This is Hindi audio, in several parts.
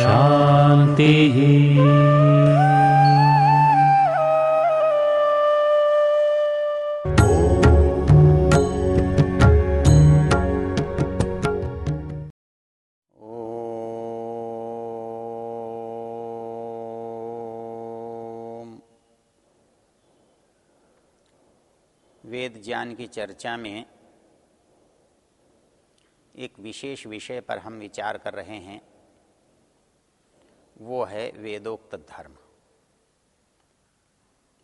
शांति ओम। वेद ज्ञान की चर्चा में एक विशेष विषय पर हम विचार कर रहे हैं, वो है वेदोक्त धर्म।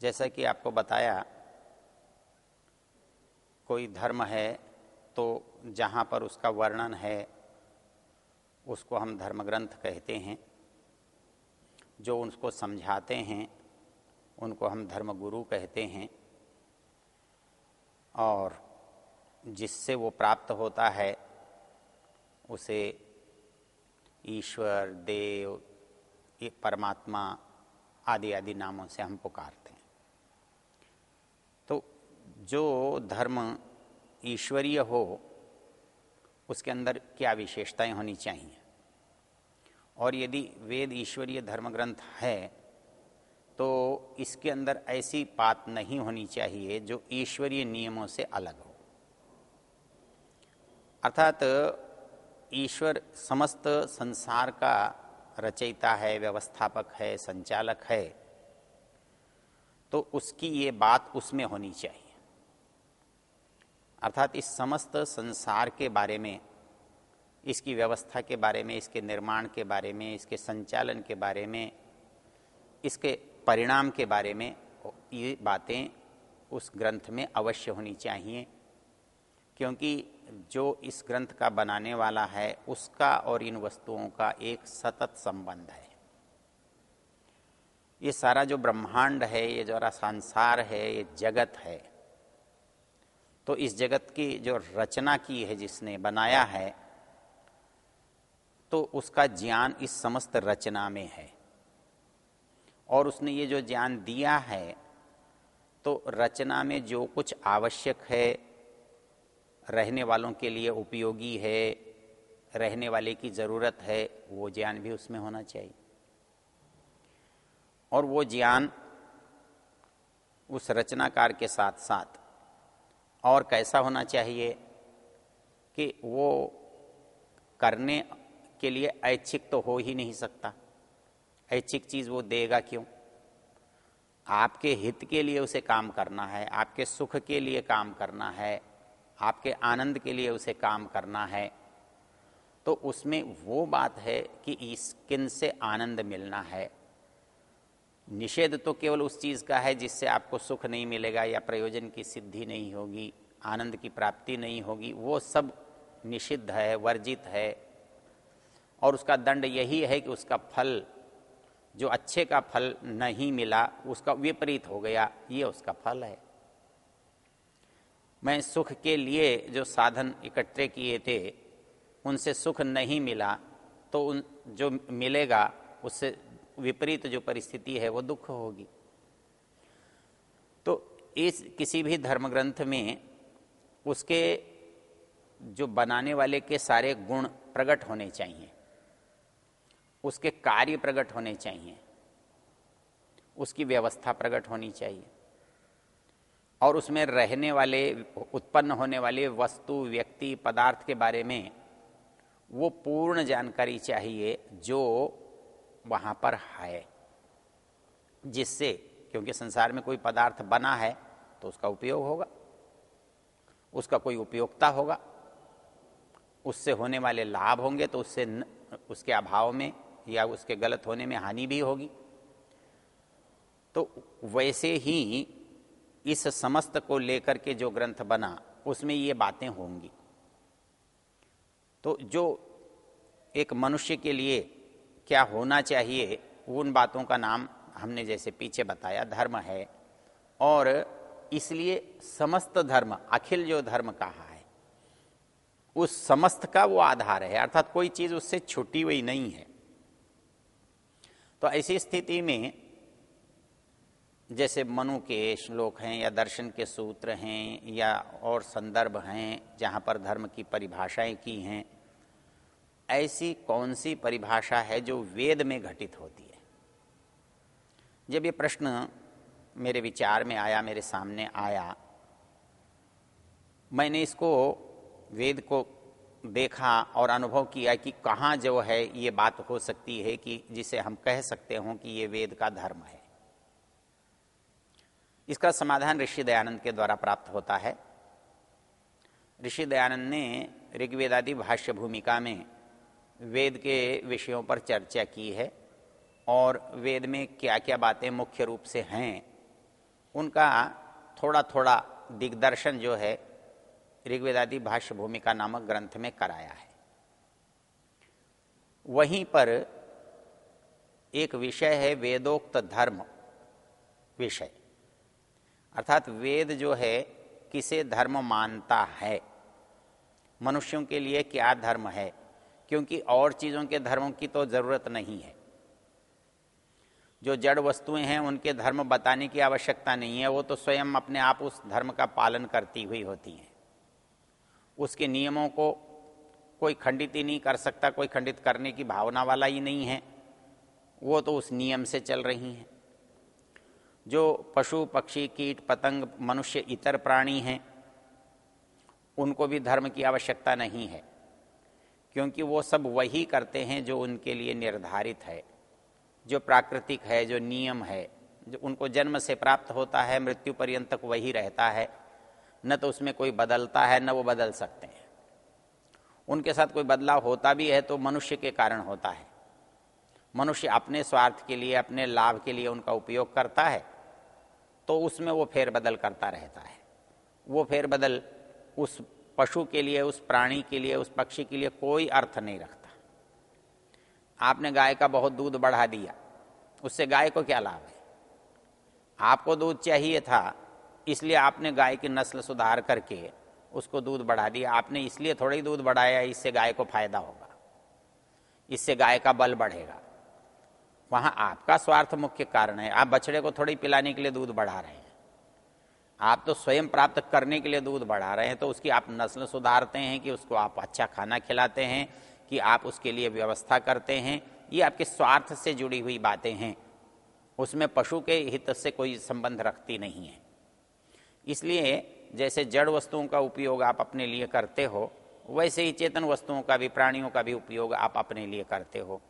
जैसा कि आपको बताया, कोई धर्म है तो जहाँ पर उसका वर्णन है, उसको हम धर्म ग्रंथ कहते हैं। जो उसको समझाते हैं, उनको हम धर्म गुरु कहते हैं। और जिससे वो प्राप्त होता है उसे ईश्वर, देव परमात्मा आदि आदि नामों से हम पुकारते हैं। तो जो धर्म ईश्वरीय हो, उसके अंदर क्या विशेषताएँ होनी चाहिए? और यदि वेद ईश्वरीय धर्म ग्रंथ है तो इसके अंदर ऐसी बात नहीं होनी चाहिए जो ईश्वरीय नियमों से अलग हो। अर्थात ईश्वर समस्त संसार का रचयिता है, व्यवस्थापक है, संचालक है तो उसकी ये बात उसमें होनी चाहिए। अर्थात इस समस्त संसार के बारे में, इसकी व्यवस्था के बारे में, इसके निर्माण के बारे में, इसके संचालन के बारे में, इसके परिणाम के बारे में, ये बातें उस ग्रंथ में अवश्य होनी चाहिए, क्योंकि जो इस ग्रंथ का बनाने वाला है, उसका और इन वस्तुओं का एक सतत संबंध है। ये सारा जो ब्रह्मांड है, ये जो संसार है, ये जगत है। तो इस जगत की जो रचना की है, जिसने बनाया है तो उसका ज्ञान इस समस्त रचना में है। और उसने ये जो ज्ञान दिया है तो रचना में जो कुछ आवश्यक है रहने वालों के लिए उपयोगी है, रहने वाले की ज़रूरत है, वो ज्ञान भी उसमें होना चाहिए। और वो ज्ञान उस रचनाकार के साथ साथ और कैसा होना चाहिए कि वो करने के लिए ऐच्छिक तो हो ही नहीं सकता। ऐच्छिक चीज़ वो देगा क्यों? आपके हित के लिए उसे काम करना है, आपके सुख के लिए काम करना है आपके आनंद के लिए उसे काम करना है। तो उसमें वो बात है कि इस किन से आनंद मिलना है। निषेध तो केवल उस चीज़ का है जिससे आपको सुख नहीं मिलेगा या प्रयोजन की सिद्धि नहीं होगी, आनंद की प्राप्ति नहीं होगी। वो सब निषिद्ध है, वर्जित है। और उसका दंड यही है कि उसका फल, जो अच्छे का फल नहीं मिला, उसका विपरीत हो गया, ये उसका फल है। मैं सुख के लिए जो साधन इकट्ठे किए थे, उनसे सुख नहीं मिला तो उन, जो मिलेगा, उससे विपरीत जो परिस्थिति है, वो दुख होगी। तो इस किसी भी धर्म ग्रंथ में उसके जो बनाने वाले के सारे गुण प्रकट होने चाहिए। उसके कार्य प्रकट होने चाहिए। उसकी व्यवस्था प्रकट होनी चाहिए। और उसमें रहने वाले उत्पन्न होने वाले वस्तु व्यक्ति पदार्थ के बारे में वो पूर्ण जानकारी चाहिए जो वहाँ पर है। जिससे क्योंकि संसार में कोई पदार्थ बना है तो उसका उपयोग होगा। उसका कोई उपयोगता होगा। उससे होने वाले लाभ होंगे तो उससे न, उसके अभाव में या उसके गलत होने में हानि भी होगी। तो वैसे ही इस समस्त को लेकर के जो ग्रंथ बना, उसमें ये बातें होंगी। तो जो एक मनुष्य के लिए क्या होना चाहिए, उन बातों का नाम हमने जैसे पीछे बताया, धर्म है। और इसलिए समस्त धर्म, अखिल जो धर्म कहा है, उस समस्त का वो आधार है, अर्थात कोई चीज़ उससे छुटी हुई नहीं है। तो ऐसी स्थिति में जैसे मनु के श्लोक हैं, या दर्शन के सूत्र हैं, या और संदर्भ हैं, जहाँ पर धर्म की परिभाषाएँ की हैं, ऐसी कौन सी परिभाषा है जो वेद में घटित होती है? जब ये प्रश्न मेरे विचार में आया, मेरे सामने आया, मैंने इसको, वेद को देखा और अनुभव किया कि कहाँ जो है ये बात हो सकती है कि जिसे हम कह सकते हों कि ये वेद का धर्म है। इसका समाधान ऋषि दयानंद के द्वारा प्राप्त होता है। ऋषि दयानंद ने ऋग्वेदादि भाष्य भूमिका में वेद के विषयों पर चर्चा की है और वेद में क्या क्या बातें मुख्य रूप से हैं, उनका थोड़ा थोड़ा दिग्दर्शन जो है ऋग्वेदादि भाष्य भूमिका नामक ग्रंथ में कराया है। वहीं पर एक विषय है वेदोक्त धर्म विषय। अर्थात वेद जो है, किसे धर्म मानता है? मनुष्यों के लिए क्या धर्म है? क्योंकि और चीज़ों के धर्मों की तो ज़रूरत नहीं है। जो जड़ वस्तुएँ हैं, उनके धर्म बताने की आवश्यकता नहीं है। वो तो स्वयं अपने आप उस धर्म का पालन करती हुई होती हैं। उसके नियमों को कोई खंडित ही नहीं कर सकता, कोई खंडित करने की भावना वाला ही नहीं है। वो तो उस नियम से चल रही हैं। जो पशु, पक्षी, कीट, पतंग, मनुष्य, इतर प्राणी हैं, उनको भी धर्म की आवश्यकता नहीं है, क्योंकि वो सब वही करते हैं जो उनके लिए निर्धारित है, जो प्राकृतिक है, जो नियम है, जो उनको जन्म से प्राप्त होता है, मृत्यु पर्यंत तक वही रहता है, न तो उसमें कोई बदलता है, न वो बदल सकते हैं। उनके साथ कोई बदलाव होता भी है तो मनुष्य के कारण होता है। मनुष्य अपने स्वार्थ के लिए, अपने लाभ के लिए उनका उपयोग करता है तो उसमें वो फेरबदल करता रहता है। वो फेरबदल उस पशु के लिए, उस प्राणी के लिए, उस पक्षी के लिए कोई अर्थ नहीं रखता। आपने गाय का बहुत दूध बढ़ा दिया, उससे गाय को क्या लाभ है? आपको दूध चाहिए था, इसलिए आपने गाय की नस्ल सुधार करके उसको दूध बढ़ा दिया। आपने इसलिए थोड़ा ही दूध बढ़ाया, इससे गाय को फ़ायदा होगा, इससे गाय का बल बढ़ेगा। वहाँ आपका स्वार्थ मुख्य कारण है। आप बछड़े को थोड़ी पिलाने के लिए दूध बढ़ा रहे हैं। आप तो स्वयं प्राप्त करने के लिए दूध बढ़ा रहे हैं तो उसकी आप नस्ल सुधारते हैं कि उसको आप अच्छा खाना खिलाते हैं, कि आप उसके लिए व्यवस्था करते हैं। ये आपके स्वार्थ से जुड़ी हुई बातें हैं। उसमें पशु के हित से कोई संबंध रखती नहीं है। इसलिए जैसे जड़ वस्तुओं का उपयोग आप अपने लिए करते हो, वैसे ही चेतन वस्तुओं का भी, प्राणियों का भी उपयोग आप अपने लिए करते हो।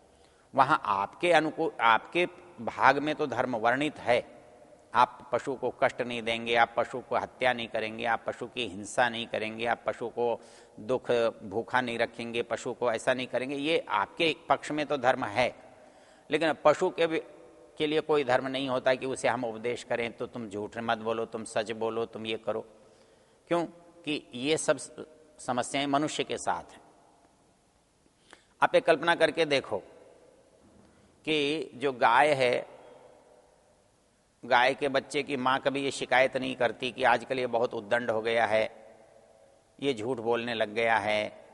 वहाँ आपके अनुकूल आपके भाग में तो धर्म वर्णित है। आप पशु को कष्ट नहीं देंगे, आप पशु को हत्या नहीं करेंगे, आप पशु की हिंसा नहीं करेंगे, आप पशु को दुख, भूखा नहीं रखेंगे, पशु को ऐसा नहीं करेंगे, ये आपके पक्ष में तो धर्म है। लेकिन पशु के भी, के लिए कोई धर्म नहीं होता कि उसे हम उपदेश करें तो तुम झूठ मत बोलो, तुम सच बोलो, तुम ये करो। क्यों? कि ये सब समस्याएँ मनुष्य के साथ हैं। आप एक कल्पना करके देखो कि जो गाय है, गाय के बच्चे की माँ कभी ये शिकायत नहीं करती कि आजकल ये बहुत उद्दंड हो गया है, ये झूठ बोलने लग गया है,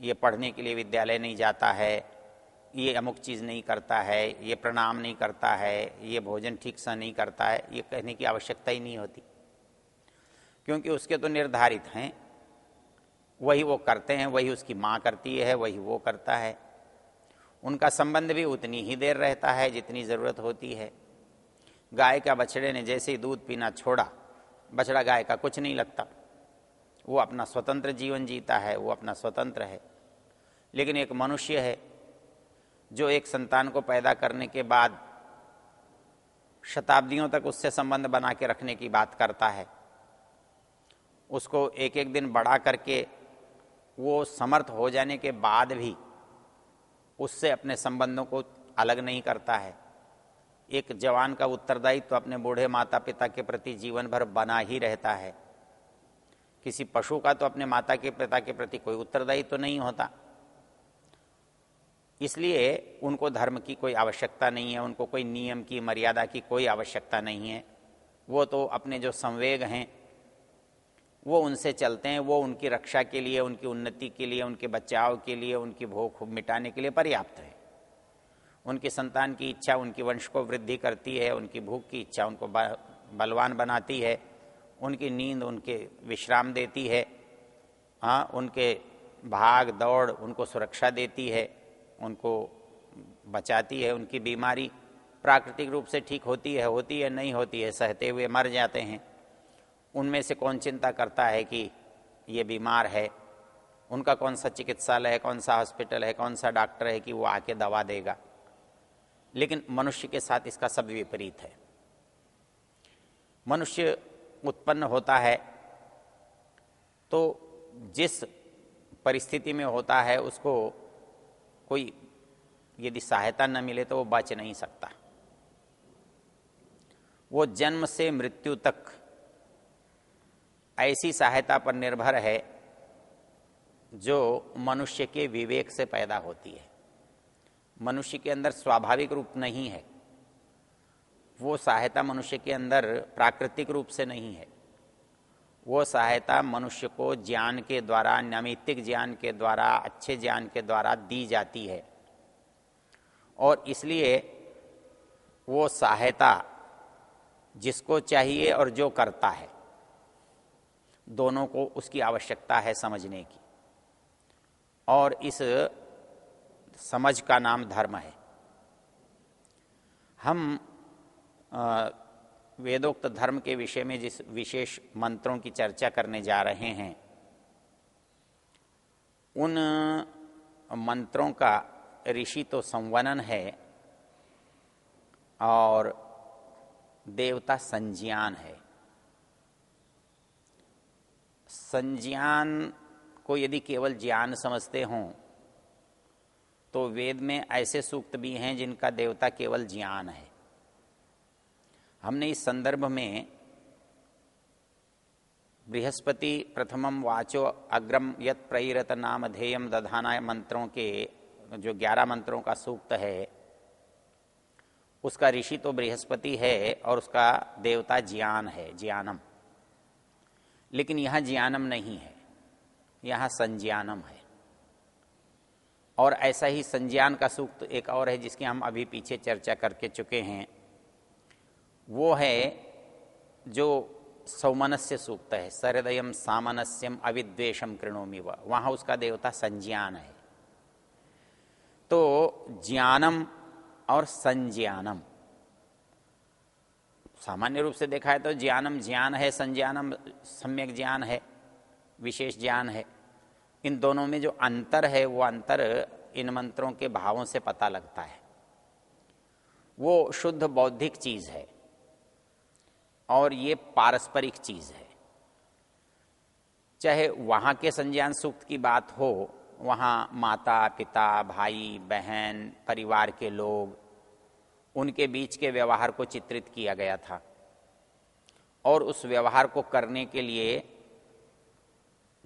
ये पढ़ने के लिए विद्यालय नहीं जाता है, ये अमुक चीज़ नहीं करता है, ये प्रणाम नहीं करता है, ये भोजन ठीक से नहीं करता है, ये कहने की आवश्यकता ही नहीं होती। क्योंकि उसके तो निर्धारित हैं, वही वो करते हैं, वही उसकी माँ करती है, वही वो करता है। उनका संबंध भी उतनी ही देर रहता है जितनी ज़रूरत होती है। गाय का बछड़े ने जैसे ही दूध पीना छोड़ा, बछड़ा गाय का कुछ नहीं लगता। वो अपना स्वतंत्र जीवन जीता है, वो अपना स्वतंत्र है। लेकिन एक मनुष्य है, जो एक संतान को पैदा करने के बाद शताब्दियों तक उससे संबंध बना के रखने की बात करता है। उसको एक एक दिन बढ़ा करके वो समर्थ हो जाने के बाद भी उससे अपने संबंधों को अलग नहीं करता है। एक जवान का उत्तरदायित्व तो अपने बूढ़े माता पिता के प्रति जीवन भर बना ही रहता है। किसी पशु का तो अपने माता के पिता के प्रति कोई उत्तरदायित्व तो नहीं होता। इसलिए उनको धर्म की कोई आवश्यकता नहीं है, उनको कोई नियम की, मर्यादा की कोई आवश्यकता नहीं है। वो तो अपने जो संवेग हैं वो उनसे चलते हैं, वो उनकी रक्षा के लिए, उनकी उन्नति के लिए, उनके बचाव के लिए, उनकी भूख मिटाने के लिए पर्याप्त है। उनकी संतान की इच्छा उनकी वंश को वृद्धि करती है, उनकी भूख की इच्छा उनको बलवान बनाती है, उनकी नींद उनके विश्राम देती है हाँ उनके भाग दौड़ उनको सुरक्षा देती है, उनको बचाती है, उनकी बीमारी प्राकृतिक रूप से ठीक होती है होती है, नहीं होती है, सहते हुए मर जाते हैं। उनमें से कौन चिंता करता है कि ये बीमार है? उनका कौन सा चिकित्सालय है, कौन सा हॉस्पिटल है, कौन सा डॉक्टर है कि वो आके दवा देगा? लेकिन मनुष्य के साथ इसका सब विपरीत है। मनुष्य उत्पन्न होता है तो जिस परिस्थिति में होता है उसको कोई यदि सहायता न मिले तो वो बच नहीं सकता। वो जन्म से मृत्यु तक ऐसी सहायता पर निर्भर है जो मनुष्य के विवेक से पैदा होती है। मनुष्य के अंदर स्वाभाविक रूप नहीं है। वो सहायता मनुष्य के अंदर प्राकृतिक रूप से नहीं है। वो सहायता मनुष्य को ज्ञान के द्वारा, नैमित्तिक ज्ञान के द्वारा, अच्छे ज्ञान के द्वारा दी जाती है। और इसलिए वो सहायता जिसको चाहिए और जो करता है। दोनों को उसकी आवश्यकता है समझने की। और इस समझ का नाम धर्म है। हम वेदोक्त धर्म के विषय में जिस विशेष मंत्रों की चर्चा करने जा रहे हैं, उन मंत्रों का ऋषि तो संवनन है और देवता संज्ञान है। संज्ञान को यदि केवल ज्ञान समझते हों तो वेद में ऐसे सूक्त भी हैं जिनका देवता केवल ज्ञान है। हमने इस संदर्भ में बृहस्पति प्रथमम वाचो अग्रम यत प्रईरत नाम ध्येयम दधाना मंत्रों के, जो ग्यारह मंत्रों का सूक्त है, उसका ऋषि तो बृहस्पति है और उसका देवता ज्ञान है, ज्ञानम। लेकिन यहाँ ज्ञानम नहीं है। यहाँ संज्ञानम है। और ऐसा ही संज्ञान का सूक्त एक और है जिसकी हम अभी पीछे चर्चा करके चुके हैं। वो है जो सौमनस्य सूक्त है। सरदयम सामनस्यम अविद्वेशम कृणोमी व। वहाँ उसका देवता संज्ञान है। तो ज्ञानम और संज्ञानम। सामान्य रूप से देखा है तो ज्ञानम ज्ञान है, संज्ञानम सम्यक ज्ञान है, विशेष ज्ञान है। इन दोनों में जो अंतर है, वो अंतर इन मंत्रों के भावों से पता लगता है। वो शुद्ध बौद्धिक चीज़ है और ये पारस्परिक चीज़ है। चाहे वहाँ के संज्ञान सूक्त की बात हो, वहाँ माता, पिता, भाई, बहन, परिवार के लोग उनके बीच के व्यवहार को चित्रित किया गया था। और उस व्यवहार को करने के लिए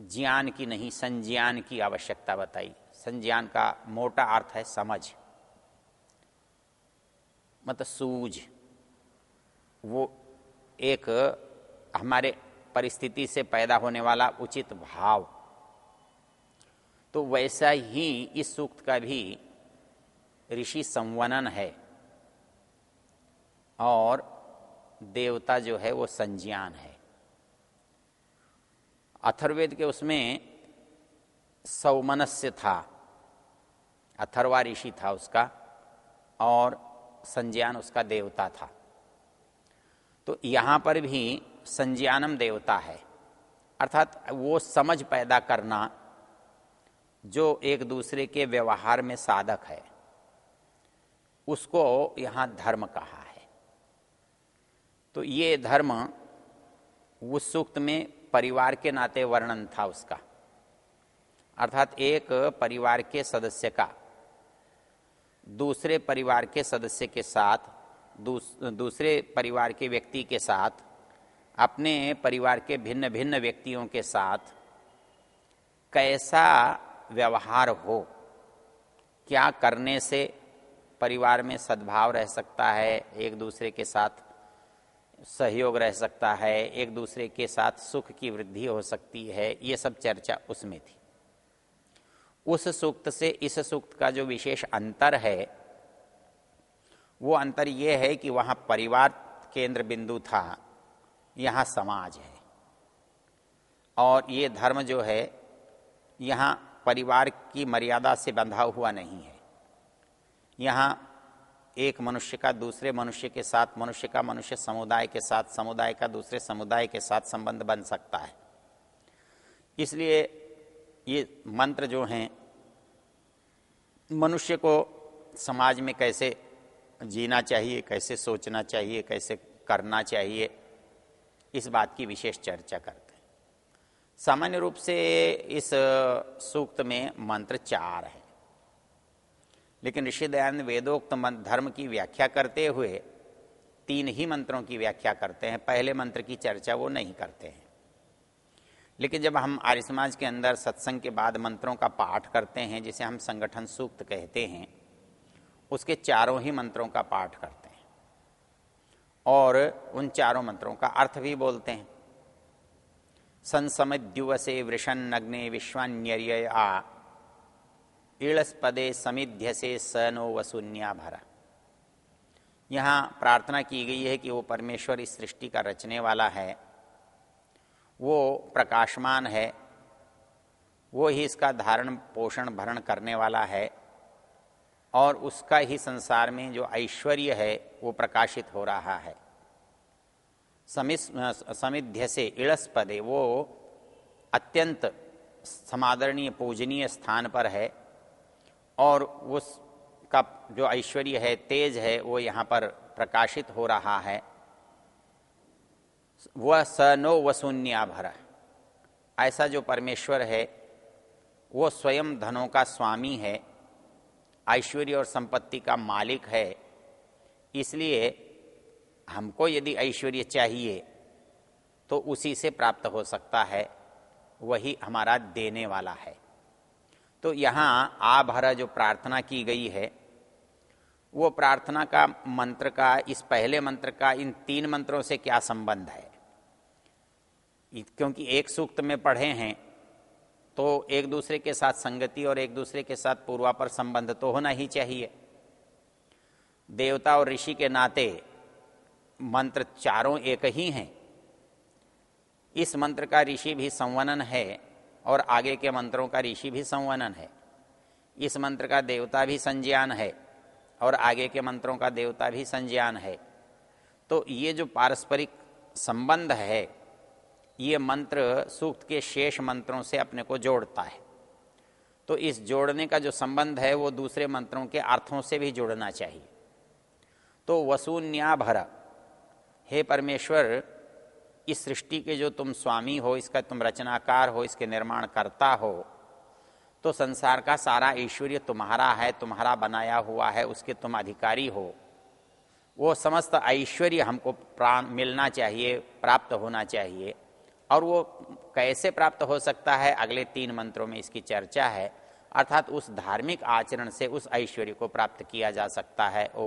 ज्ञान की नहीं, संज्ञान की आवश्यकता बताई। संज्ञान का मोटा अर्थ है समझ। मतलब सूझ। वो एक हमारे परिस्थिति से पैदा होने वाला उचित भाव। तो वैसा ही इस सूक्त का भी ऋषि संवनन है। और देवता जो है वो संज्ञान है। अथर्वेद के उसमें सौमनस्य था, अथर्वा ऋषि था उसका और संज्ञान उसका देवता था। तो यहाँ पर भी संज्ञानम देवता है। अर्थात वो समझ पैदा करना जो एक दूसरे के व्यवहार में साधक है, उसको यहाँ धर्म कहा। तो ये धर्म उस सूक्त में परिवार के नाते वर्णन था उसका। अर्थात एक परिवार के सदस्य का दूसरे परिवार के सदस्य के साथ दूस, दूसरे परिवार के व्यक्ति के साथ अपने परिवार के भिन्न भिन्न व्यक्तियों के साथ कैसा व्यवहार हो क्या करने से परिवार में सद्भाव रह सकता है एक दूसरे के साथ सहयोग रह सकता है एक दूसरे के साथ सुख की वृद्धि हो सकती है, ये सब चर्चा उसमें थी। उस सूक्त से इस सूक्त का जो विशेष अंतर है, वो अंतर ये है कि वहाँ परिवार केंद्र बिंदु था, यहाँ समाज है। और ये धर्म जो है, यहाँ परिवार की मर्यादा से बंधा हुआ नहीं है। यहाँ एक मनुष्य का, दूसरे मनुष्य के साथ, मनुष्य का, मनुष्य समुदाय के साथ, समुदाय का, दूसरे समुदाय के साथ संबंध बन सकता है। इसलिए ये मंत्र जो हैं, मनुष्य को समाज में कैसे जीना चाहिए, कैसे सोचना चाहिए, कैसे करना चाहिए, इस बात की विशेष चर्चा करते हैं। सामान्य रूप से इस सूक्त में मंत्र चार है। लेकिन ऋषि दयानंद वेदोक्त धर्म की व्याख्या करते हुए तीन ही मंत्रों की व्याख्या करते हैं। पहले मंत्र की चर्चा वो नहीं करते हैं। लेकिन जब हम आर्य समाज के अंदर सत्संग के बाद मंत्रों का पाठ करते हैं, जिसे हम संगठन सूक्त कहते हैं, उसके चारों ही मंत्रों का पाठ करते हैं। और उन चारों मंत्रों का अर्थ भी बोलते हैं। संसमद्युवसे वृषण नग्ने विश्वान्य आ इड़स्पदे समिध्य से स नो वसुन्या भरा यहाँ प्रार्थना की गई है कि वो परमेश्वर इस सृष्टि का रचने वाला है। वो प्रकाशमान है। वो ही इसका धारण, पोषण, भरण करने वाला है। और उसका ही संसार में जो ऐश्वर्य है, वो प्रकाशित हो रहा है। समिध्य से इड़स्पदे वो अत्यंत समादरणीय, पूजनीय स्थान पर है। और उसका जो ऐश्वर्य है, तेज है, वो यहाँ पर प्रकाशित हो रहा है। वह स नो वसून्या भरा। ऐसा जो परमेश्वर है, वो स्वयं धनों का स्वामी है, ऐश्वर्य और संपत्ति का मालिक है। इसलिए हमको यदि ऐश्वर्य चाहिए तो उसी से प्राप्त हो सकता है, वही हमारा देने वाला है। तो यहाँ आभर जो प्रार्थना की गई है, वो प्रार्थना का मंत्र का, इस पहले मंत्र का, इन तीन मंत्रों से क्या संबंध है? क्योंकि एक सूक्त में पढ़े हैं तो एक दूसरे के साथ संगति और एक दूसरे के साथ पूर्वापर संबंध तो होना ही चाहिए। देवता और ऋषि के नाते मंत्र चारों एक ही हैं। इस मंत्र का ऋषि भी संवनन है और आगे के मंत्रों का ऋषि भी संवनन है। इस मंत्र का देवता भी संज्ञान है और आगे के मंत्रों का देवता भी संज्ञान है। तो ये जो पारस्परिक संबंध है, ये मंत्र सूक्त के शेष मंत्रों से अपने को जोड़ता है। तो इस जोड़ने का जो संबंध है, वो दूसरे मंत्रों के अर्थों से भी जोड़ना चाहिए। तो वसून्या भर हे परमेश्वर इस सृष्टि के जो तुम स्वामी हो, इसका तुम रचनाकार हो, इसके निर्माण करता हो तो संसार का सारा ऐश्वर्य तुम्हारा है, तुम्हारा बनाया हुआ है, उसके तुम अधिकारी हो। वो समस्त ऐश्वर्य हमको प्राण, मिलना चाहिए, प्राप्त होना चाहिए। और वो कैसे प्राप्त हो सकता है, अगले तीन मंत्रों में इसकी चर्चा है। अर्थात उस धार्मिक आचरण से उस ऐश्वर्य को प्राप्त किया जा सकता है। ओ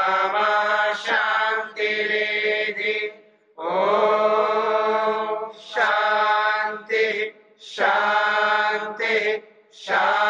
शान्ति Shout.